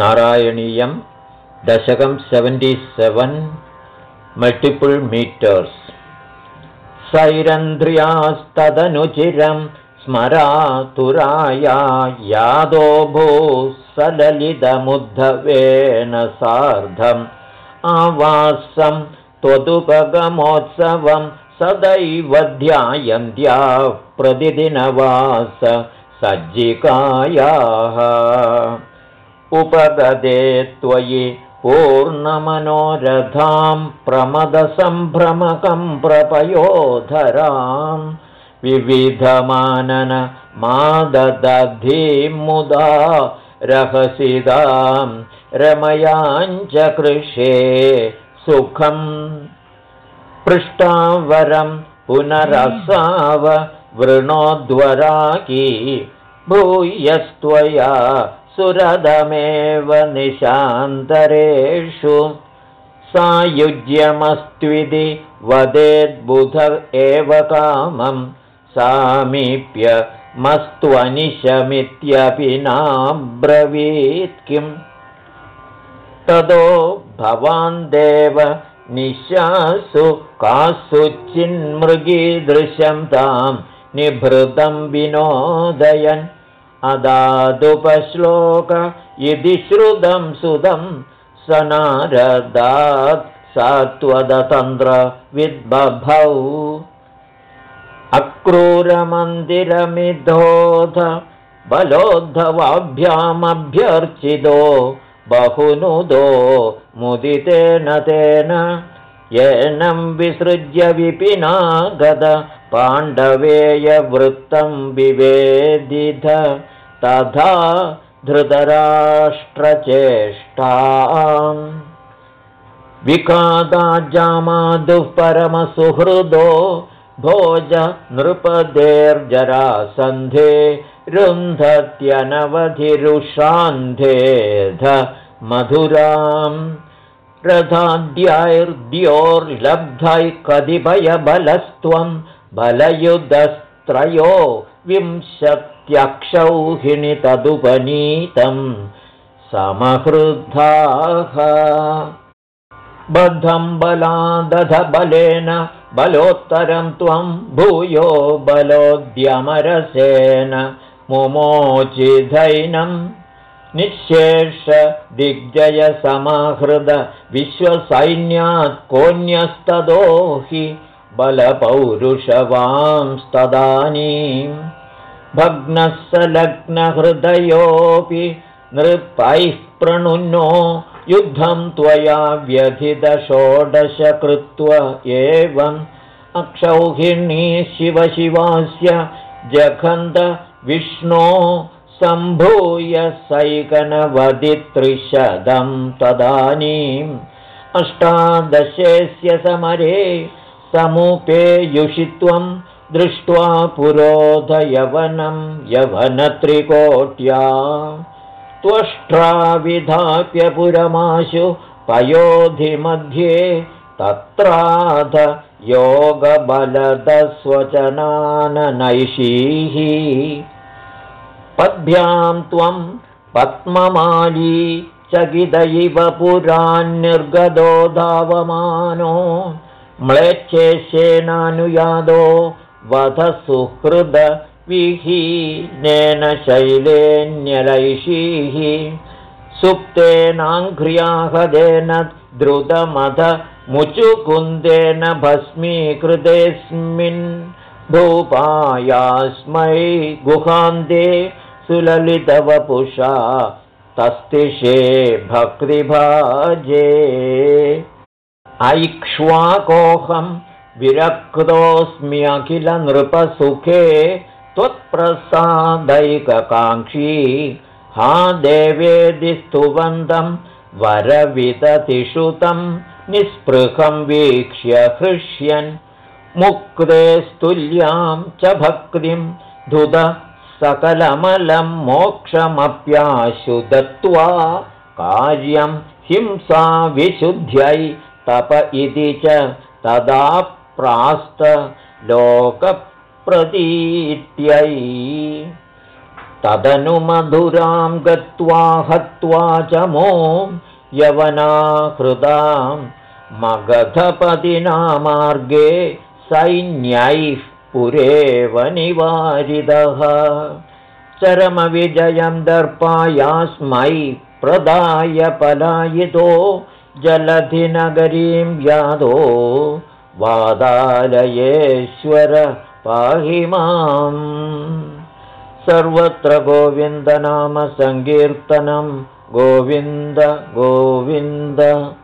नारायणीयं दशकं seventy seven multiple meters. सैरन्ध्र्यास्तदनुचिरं स्मरातुराया यादो भू सललितमुद्धवेन सार्धम्। आवासं त्वदुपगमोत्सवं सदैव ध्यायन्त्या प्रतिदिनवास सज्जिकायाः उपगदे त्वयि पूर्णमनोरथां प्रमदसम्भ्रमकं प्रपयोधरां विविधमानन मादधीं मुदा रहसिदां रमयाञ्च कृषे सुखम्। पृष्टावरं पुनरसाव वृणोद्वराकी भूयस्त्वया सुरदमेव निशान्तरेषु सायुज्यमस्त्विति वदेद्बुध एव कामं सामीप्य मस्त्वनिशमित्यपि नाब्रवीत् किम्? ततो भवान् देव निशासु कासु चिन्मृगीदृशं तां निभृतं विनोदयन् अदादुपश्लोक इति श्रुतं सुदं स नारदात् सत्वदतन्त्रविद्बभौ अक्रूरमन्दिरमिधोध बलोद्धवाभ्यामभ्यर्चितो बहुनुदो मुदितेन तेन। येनं विसृज्य विपिना गद पाण्डवेयवृत्तं विवेदिध तथा धृतराष्ट्रचेष्टा विकादाजामादुः परमसुहृदो भोज नृपदेर्जरासन्धे रुन्धत्यनवधिरुषान्धेध मधुराम्। रथाद्याैर्द्योर्लब्धै कतिपयबलस्त्वं बलयुधस्त्रयो विंशत्यक्षौहिणि तदुपनीतं समहृद्धाः। बद्धं बलादध बलेन बलोत्तरं त्वं भूयो बलोद्यमरसेन मुमोचिधैनम् निःशेष दिग्जयसमाहृद विश्वसैन्यात् कोऽन्यस्तदो हि बलपौरुषवांस्तदानीं भग्नः स लग्नहृदयोऽपि नृपैः प्रणुन्नो युद्धं त्वया व्यथितषोडश कृत्वा एवम् अक्षौहिणी शिवशिवास्य जघन्त विष्णो सम्भूय सैकनवदित्रिशदं तदानीम् अष्टादशेस्य समरे समुपेयुषित्वं दृष्ट्वा पुरोधयवनं यवनत्रिकोट्या। त्वष्ट्राविधाप्य पुरमाशु पयोधिमध्ये तत्राध योगबलदस्वचनाननैषीः पद्भ्यां त्वं पद्ममाली चकित इव पुरान्निर्गतो धावमानो म्लेच्छेष्येनानुयादो वध सुहृदविहीनेन शैलेन्यलैषीः। सुप्तेनाङ्घ्र्याहदेन द्रुतमथ मुचुकुन्देन भस्मीकृतेऽस्मिन्। भूपायास्मै गुहान्ते सुललितवपुषा तस्तिषे भक्तिभाजे ऐक्ष्वाकोऽहं विरक्तोऽस्म्यखिलनृपसुखे त्वत्प्रसादैककाङ्क्षी। हा देवेदि स्तुवन्दं वरविदतिषुतं निःस्पृहं वीक्ष्य हृष्यन्। मुक्ते स्तुल्यां च भक्तिं धुद सकलमलं मोक्षमप्याशु दत्त्वा कार्यं हिंसा विशुद्ध्यै तप इति च तदा प्रास्त लोकप्रतीत्यै तदनु मधुरां गत्वा हत्वा च मो यवनाहृदां मगधपदिना मार्गे सैन्यैः पुरेव निवारितः। चरमविजयं दर्पायास्मै प्रदाय पलायितो जलधिनगरीं यादो वादालयेश्वर पाहि माम्। सर्वत्र गोविन्दनामसङ्कीर्तनं गोविन्द गोविन्द